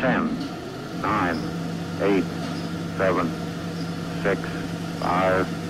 Ten, nine, eight, seven, six, five,